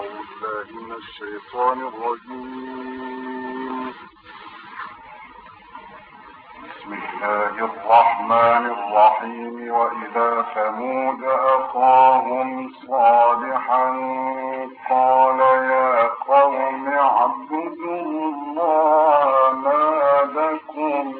أعوذ بالله من الشيطان الرجيم. بسم الله الرحمن الرحيم. وإذا ثمود أخاهم صالحا قال يا قوم اعبدوا الله ما لكم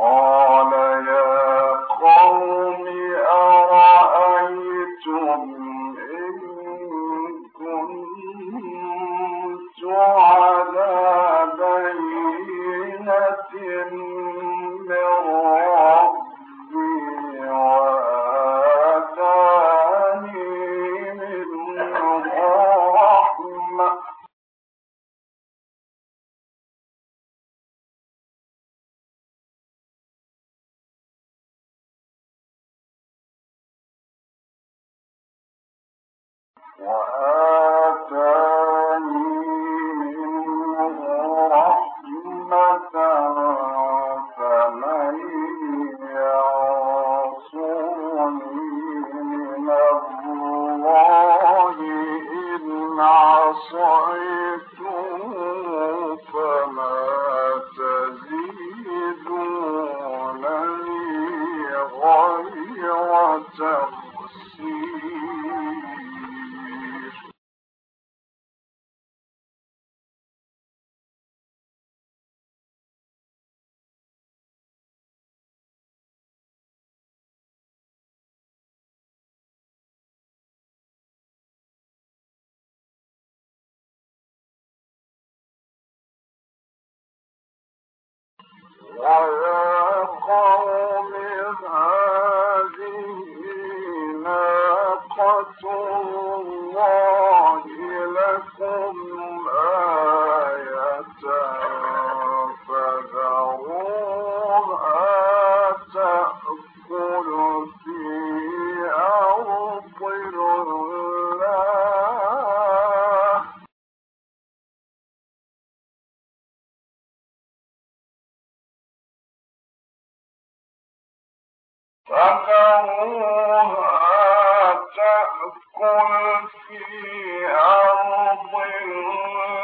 Oh. وآل قوم هذه ناقة تأكل في أرض الله.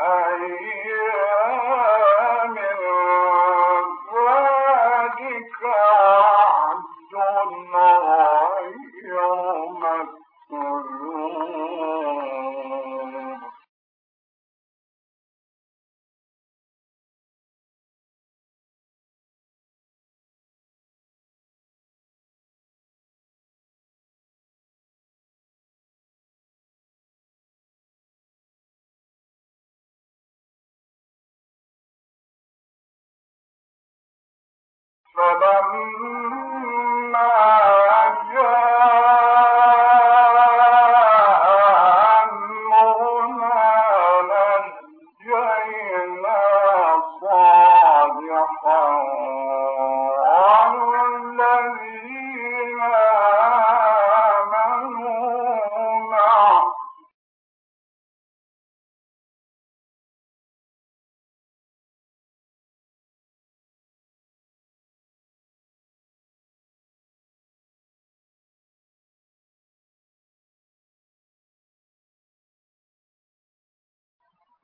فلما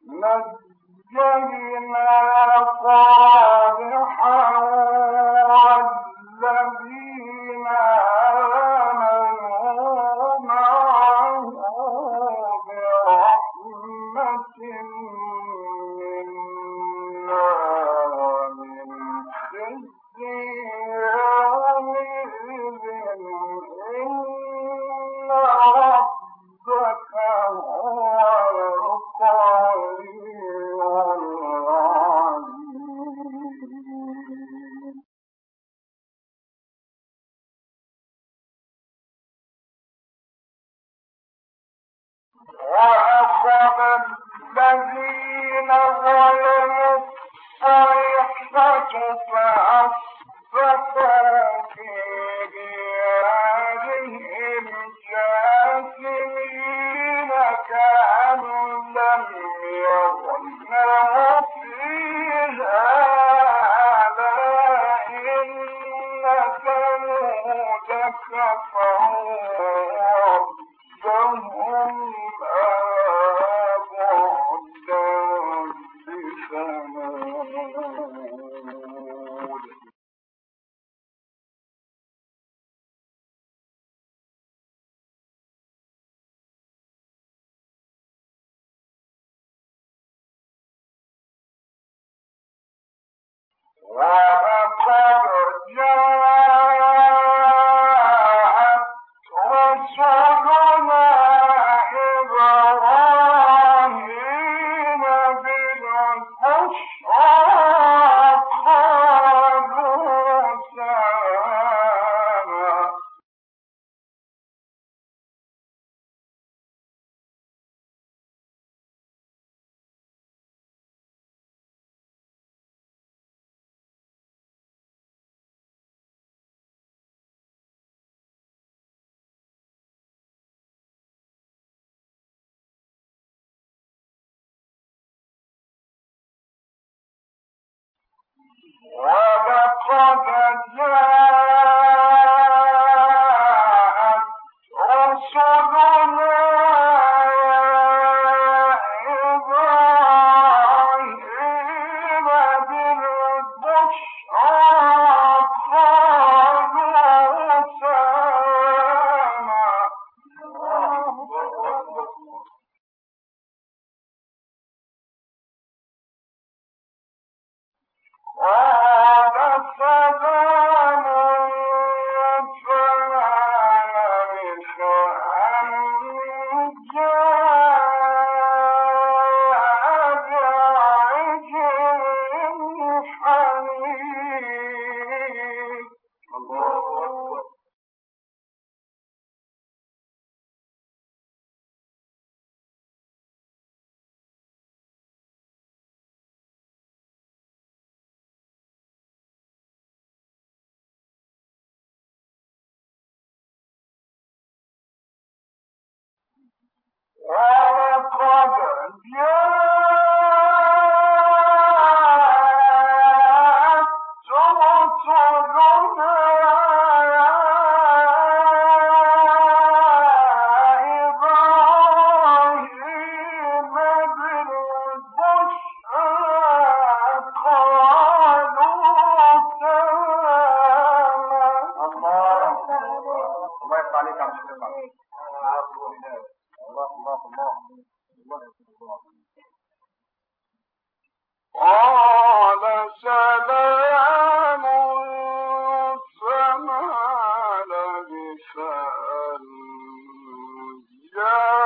نجينا صالحا Wow. ولقد جاءت All our problems, yeah. Girl.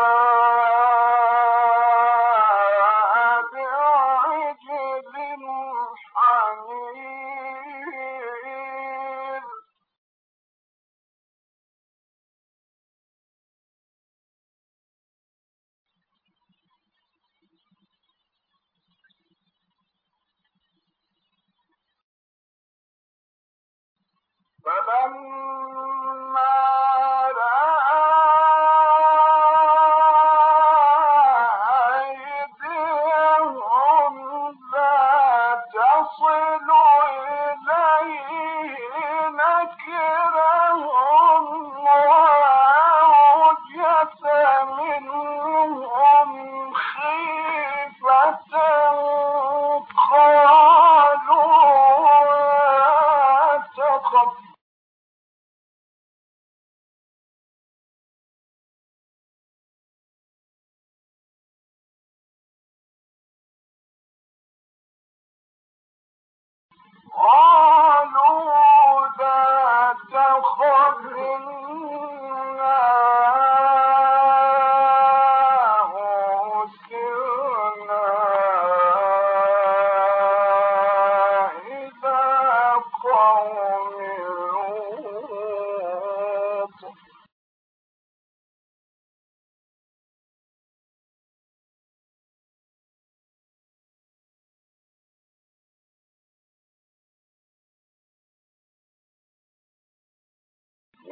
all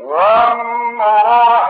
وامرأته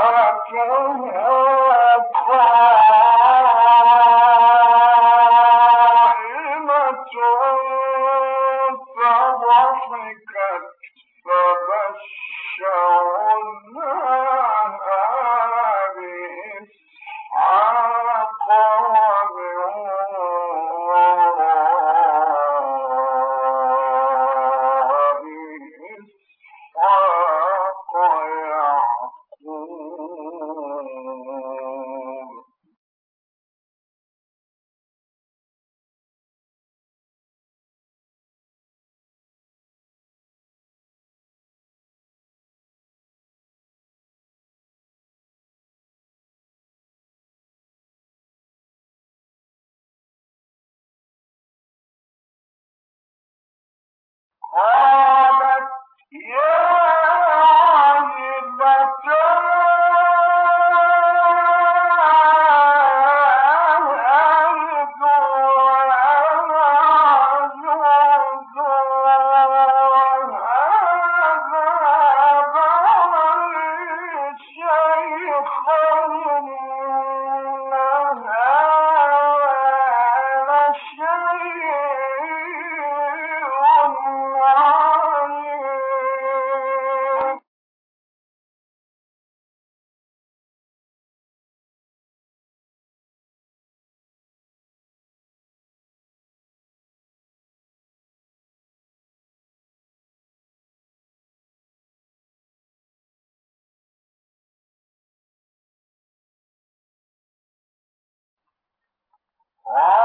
Ah.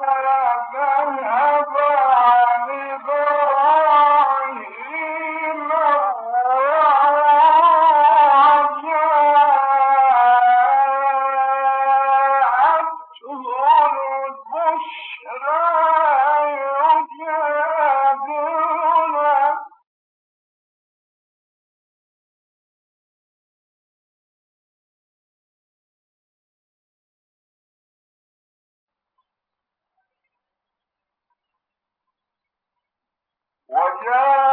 فلما ذهب وَكَانَ